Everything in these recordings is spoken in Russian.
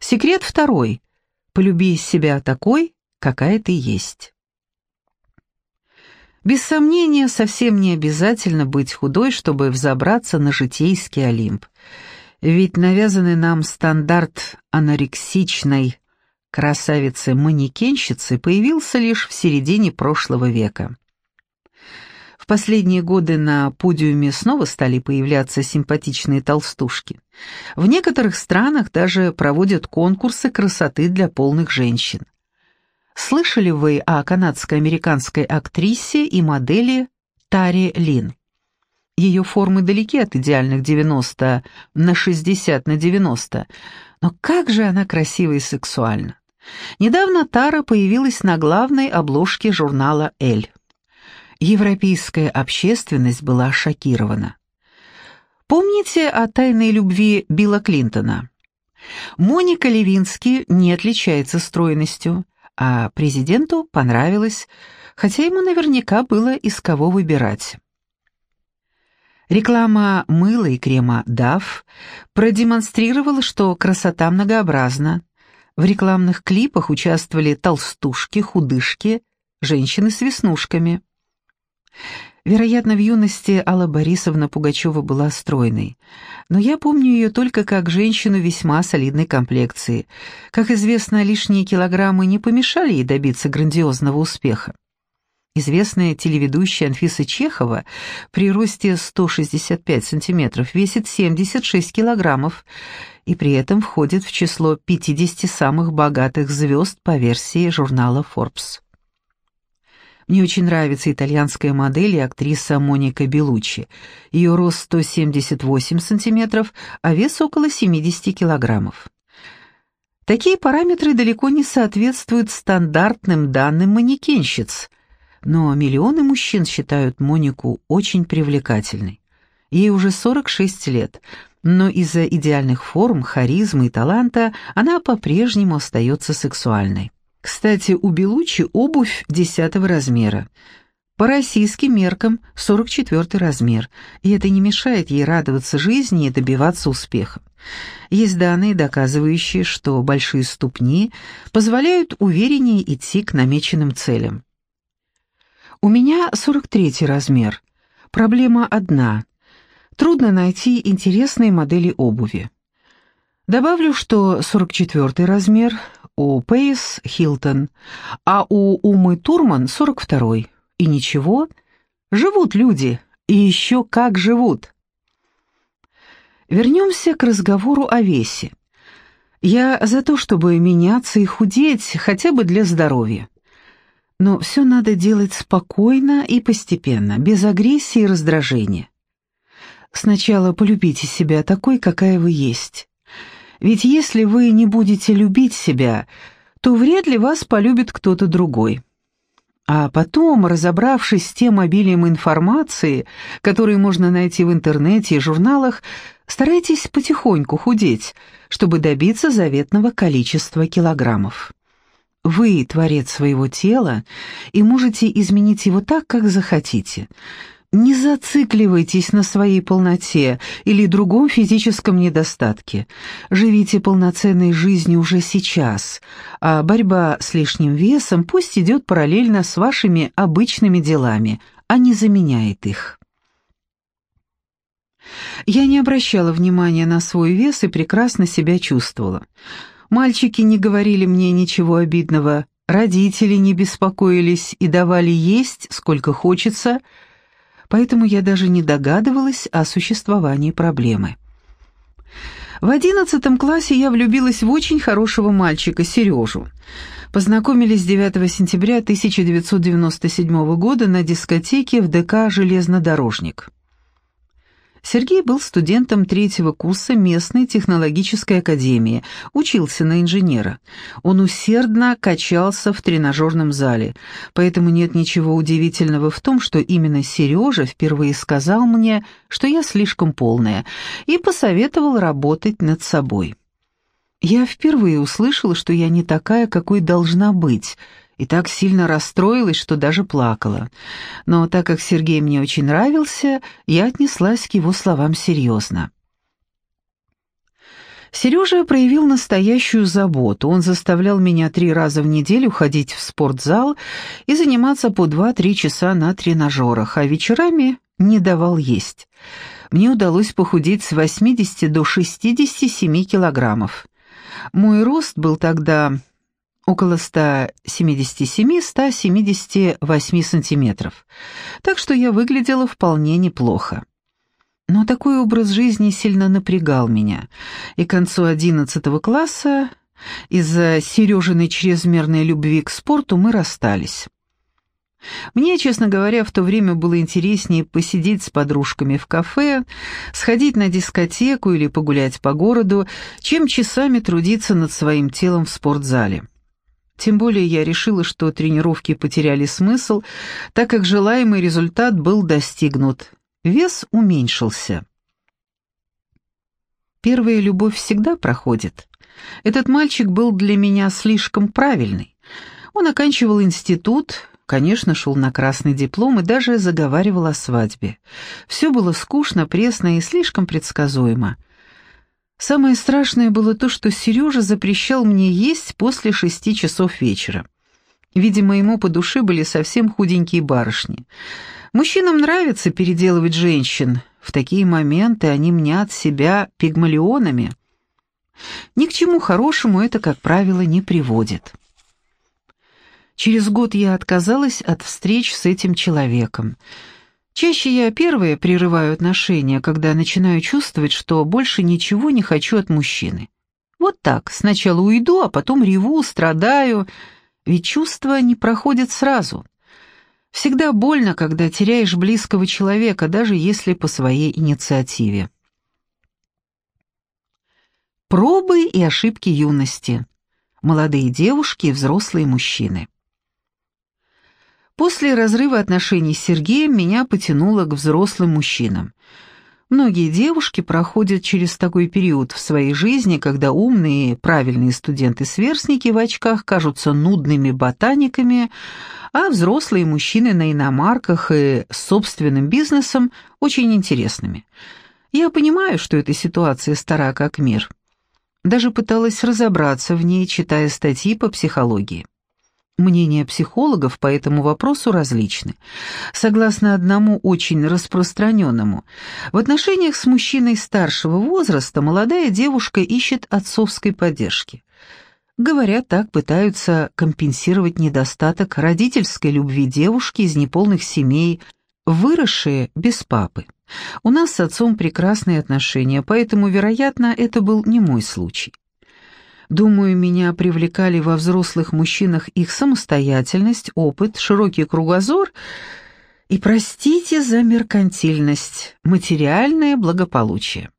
Секрет второй. Полюби себя такой, какая ты есть. Без сомнения, совсем не обязательно быть худой, чтобы взобраться на житейский Олимп. Ведь навязанный нам стандарт анорексичной красавицы-манекенщицы появился лишь в середине прошлого века. В последние годы на подиуме снова стали появляться симпатичные толстушки. В некоторых странах даже проводят конкурсы красоты для полных женщин. Слышали вы о канадско-американской актрисе и модели Таре Лин? Ее формы далеки от идеальных 90 на 60 на 90, но как же она красива и сексуальна. Недавно Тара появилась на главной обложке журнала «Эль». Европейская общественность была шокирована. Помните о тайной любви Билла Клинтона? Моника Левински не отличается стройностью, а президенту понравилось, хотя ему наверняка было из кого выбирать. Реклама мыла и крема DAF продемонстрировала, что красота многообразна. В рекламных клипах участвовали толстушки, худышки, женщины с веснушками. Вероятно, в юности Алла Борисовна Пугачева была стройной, но я помню ее только как женщину весьма солидной комплекции. Как известно, лишние килограммы не помешали ей добиться грандиозного успеха. Известная телеведущая Анфиса Чехова при росте 165 сантиметров весит 76 килограммов и при этом входит в число 50 самых богатых звезд по версии журнала Forbes. Мне очень нравится итальянская модель и актриса Моника Белуччи. Ее рост 178 сантиметров, а вес около 70 килограммов. Такие параметры далеко не соответствуют стандартным данным манекенщиц – но миллионы мужчин считают Монику очень привлекательной. Ей уже 46 лет, но из-за идеальных форм, харизмы и таланта она по-прежнему остается сексуальной. Кстати, у Белучи обувь 10 размера. По российским меркам 44 размер, и это не мешает ей радоваться жизни и добиваться успеха. Есть данные, доказывающие, что большие ступни позволяют увереннее идти к намеченным целям. У меня 43 размер. Проблема одна. Трудно найти интересные модели обуви. Добавлю, что 44 размер у Пейс Хилтон, а у Умы Турман 42. И ничего, живут люди, и еще как живут. Вернемся к разговору о весе. Я за то, чтобы меняться и худеть, хотя бы для здоровья. Но все надо делать спокойно и постепенно, без агрессии и раздражения. Сначала полюбите себя такой, какая вы есть. Ведь если вы не будете любить себя, то вряд ли вас полюбит кто-то другой. А потом, разобравшись с тем обилием информации, которую можно найти в интернете и журналах, старайтесь потихоньку худеть, чтобы добиться заветного количества килограммов. Вы творец своего тела и можете изменить его так, как захотите. Не зацикливайтесь на своей полноте или другом физическом недостатке. Живите полноценной жизнью уже сейчас, а борьба с лишним весом пусть идет параллельно с вашими обычными делами, а не заменяет их. Я не обращала внимания на свой вес и прекрасно себя чувствовала. Мальчики не говорили мне ничего обидного, родители не беспокоились и давали есть, сколько хочется, поэтому я даже не догадывалась о существовании проблемы. В одиннадцатом классе я влюбилась в очень хорошего мальчика, Сережу. Познакомились 9 сентября 1997 года на дискотеке в ДК «Железнодорожник». Сергей был студентом третьего курса местной технологической академии, учился на инженера. Он усердно качался в тренажерном зале, поэтому нет ничего удивительного в том, что именно Сережа впервые сказал мне, что я слишком полная, и посоветовал работать над собой. Я впервые услышала, что я не такая, какой должна быть — и так сильно расстроилась, что даже плакала. Но так как Сергей мне очень нравился, я отнеслась к его словам серьезно. Сережа проявил настоящую заботу. Он заставлял меня три раза в неделю ходить в спортзал и заниматься по 2-3 часа на тренажерах, а вечерами не давал есть. Мне удалось похудеть с 80 до 67 килограммов. Мой рост был тогда около 177-178 сантиметров, так что я выглядела вполне неплохо. Но такой образ жизни сильно напрягал меня, и к концу одиннадцатого класса из-за Сережиной чрезмерной любви к спорту мы расстались. Мне, честно говоря, в то время было интереснее посидеть с подружками в кафе, сходить на дискотеку или погулять по городу, чем часами трудиться над своим телом в спортзале. Тем более я решила, что тренировки потеряли смысл, так как желаемый результат был достигнут, Вес уменьшился. Первая любовь всегда проходит. Этот мальчик был для меня слишком правильный. Он оканчивал институт, конечно, шел на красный диплом и даже заговаривал о свадьбе. Все было скучно, пресно и слишком предсказуемо. Самое страшное было то, что Сережа запрещал мне есть после шести часов вечера. Видимо, ему по душе были совсем худенькие барышни. Мужчинам нравится переделывать женщин. В такие моменты они мнят себя пигмалионами. Ни к чему хорошему это, как правило, не приводит. Через год я отказалась от встреч с этим человеком. Чаще я первая прерываю отношения, когда начинаю чувствовать, что больше ничего не хочу от мужчины. Вот так, сначала уйду, а потом реву, страдаю, ведь чувства не проходят сразу. Всегда больно, когда теряешь близкого человека, даже если по своей инициативе. Пробы и ошибки юности. Молодые девушки и взрослые мужчины. После разрыва отношений с Сергеем меня потянуло к взрослым мужчинам. Многие девушки проходят через такой период в своей жизни, когда умные, правильные студенты-сверстники в очках кажутся нудными ботаниками, а взрослые мужчины на иномарках и собственным бизнесом очень интересными. Я понимаю, что эта ситуация стара как мир. Даже пыталась разобраться в ней, читая статьи по психологии. Мнения психологов по этому вопросу различны. Согласно одному очень распространенному, в отношениях с мужчиной старшего возраста молодая девушка ищет отцовской поддержки. Говорят, так пытаются компенсировать недостаток родительской любви девушки из неполных семей, выросшие без папы. У нас с отцом прекрасные отношения, поэтому, вероятно, это был не мой случай. Думаю, меня привлекали во взрослых мужчинах их самостоятельность, опыт, широкий кругозор и, простите за меркантильность, материальное благополучие.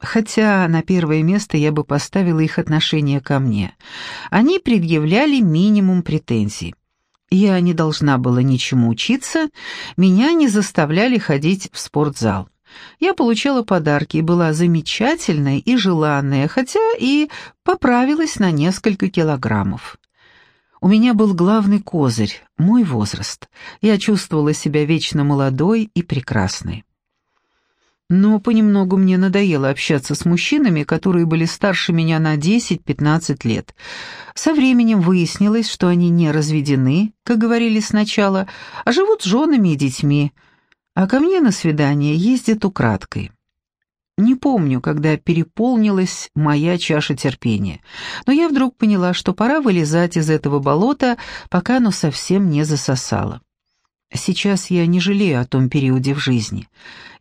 Хотя на первое место я бы поставила их отношение ко мне. Они предъявляли минимум претензий. Я не должна была ничему учиться, меня не заставляли ходить в спортзал. Я получала подарки и была замечательной и желанная, хотя и поправилась на несколько килограммов. У меня был главный козырь — мой возраст. Я чувствовала себя вечно молодой и прекрасной. Но понемногу мне надоело общаться с мужчинами, которые были старше меня на 10-15 лет. Со временем выяснилось, что они не разведены, как говорили сначала, а живут с женами и детьми, а ко мне на свидание ездят украдкой. Не помню, когда переполнилась моя чаша терпения, но я вдруг поняла, что пора вылезать из этого болота, пока оно совсем не засосало. Сейчас я не жалею о том периоде в жизни.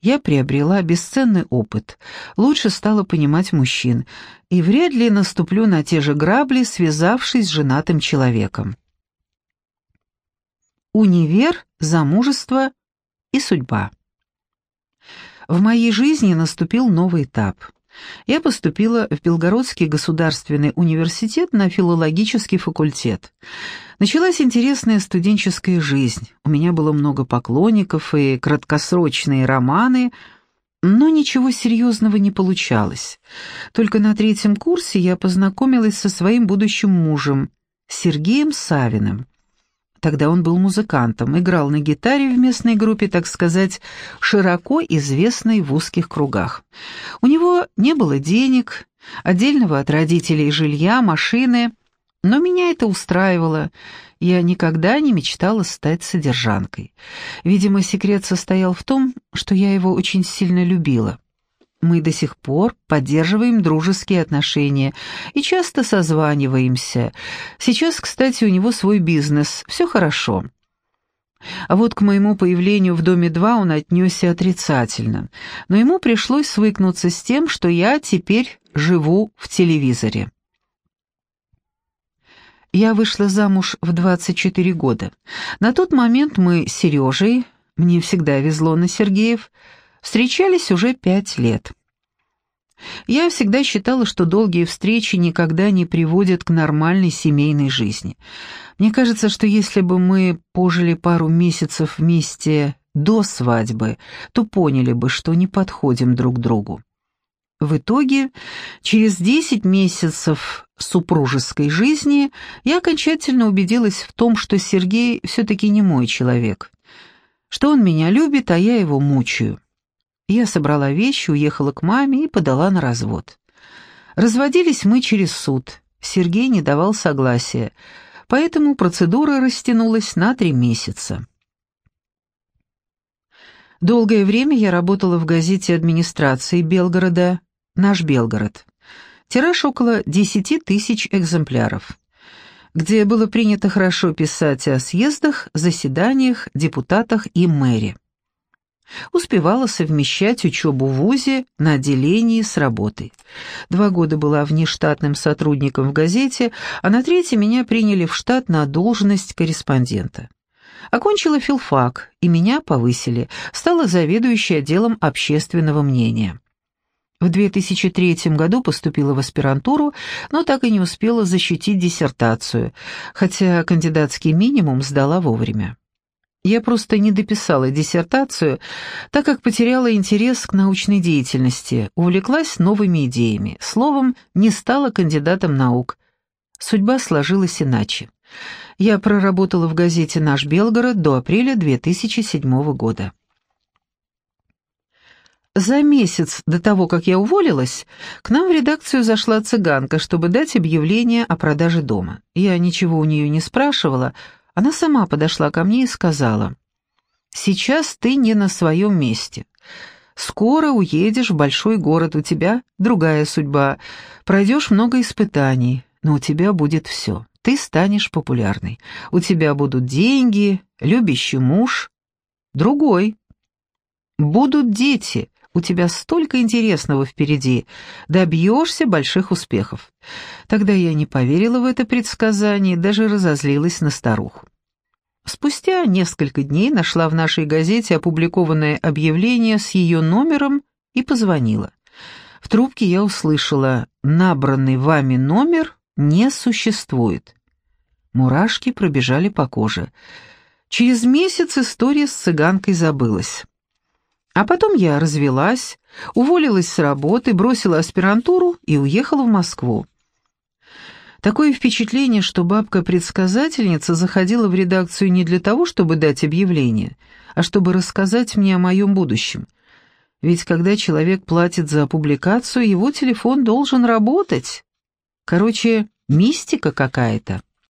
Я приобрела бесценный опыт, лучше стала понимать мужчин, и вряд ли наступлю на те же грабли, связавшись с женатым человеком. Универ, замужество и судьба. В моей жизни наступил новый этап — я поступила в Белгородский государственный университет на филологический факультет. Началась интересная студенческая жизнь. У меня было много поклонников и краткосрочные романы, но ничего серьезного не получалось. Только на третьем курсе я познакомилась со своим будущим мужем, Сергеем Савиным. Тогда он был музыкантом, играл на гитаре в местной группе, так сказать, широко известной в узких кругах. У него не было денег, отдельного от родителей жилья, машины, но меня это устраивало. Я никогда не мечтала стать содержанкой. Видимо, секрет состоял в том, что я его очень сильно любила. Мы до сих пор поддерживаем дружеские отношения и часто созваниваемся. Сейчас, кстати, у него свой бизнес, все хорошо. А вот к моему появлению в доме 2 он отнесся отрицательно, но ему пришлось свыкнуться с тем, что я теперь живу в телевизоре. Я вышла замуж в 24 года. На тот момент мы с Сережей, мне всегда везло на Сергеев, Встречались уже пять лет. Я всегда считала, что долгие встречи никогда не приводят к нормальной семейной жизни. Мне кажется, что если бы мы пожили пару месяцев вместе до свадьбы, то поняли бы, что не подходим друг другу. В итоге, через 10 месяцев супружеской жизни я окончательно убедилась в том, что Сергей все-таки не мой человек, что он меня любит, а я его мучаю. Я собрала вещи, уехала к маме и подала на развод. Разводились мы через суд. Сергей не давал согласия, поэтому процедура растянулась на три месяца. Долгое время я работала в газете администрации Белгорода «Наш Белгород». Тираж около 10 тысяч экземпляров, где было принято хорошо писать о съездах, заседаниях, депутатах и мэре. Успевала совмещать учебу в ВУЗе на отделении с работой. Два года была внештатным сотрудником в газете, а на третий меня приняли в штат на должность корреспондента. Окончила филфак, и меня повысили, стала заведующей отделом общественного мнения. В 2003 году поступила в аспирантуру, но так и не успела защитить диссертацию, хотя кандидатский минимум сдала вовремя. Я просто не дописала диссертацию, так как потеряла интерес к научной деятельности, увлеклась новыми идеями, словом, не стала кандидатом наук. Судьба сложилась иначе. Я проработала в газете «Наш Белгород» до апреля 2007 года. За месяц до того, как я уволилась, к нам в редакцию зашла цыганка, чтобы дать объявление о продаже дома. Я ничего у нее не спрашивала, она сама подошла ко мне и сказала, «Сейчас ты не на своем месте. Скоро уедешь в большой город, у тебя другая судьба, пройдешь много испытаний, но у тебя будет все. Ты станешь популярной, у тебя будут деньги, любящий муж, другой. Будут дети, у тебя столько интересного впереди, добьешься больших успехов. Тогда я не поверила в это предсказание, даже разозлилась на старуху. Спустя несколько дней нашла в нашей газете опубликованное объявление с ее номером и позвонила. В трубке я услышала «Набранный вами номер не существует». Мурашки пробежали по коже. Через месяц история с цыганкой забылась. А потом я развелась, уволилась с работы, бросила аспирантуру и уехала в Москву. Такое впечатление, что бабка-предсказательница заходила в редакцию не для того, чтобы дать объявление, а чтобы рассказать мне о моем будущем. Ведь когда человек платит за публикацию, его телефон должен работать. Короче, мистика какая-то.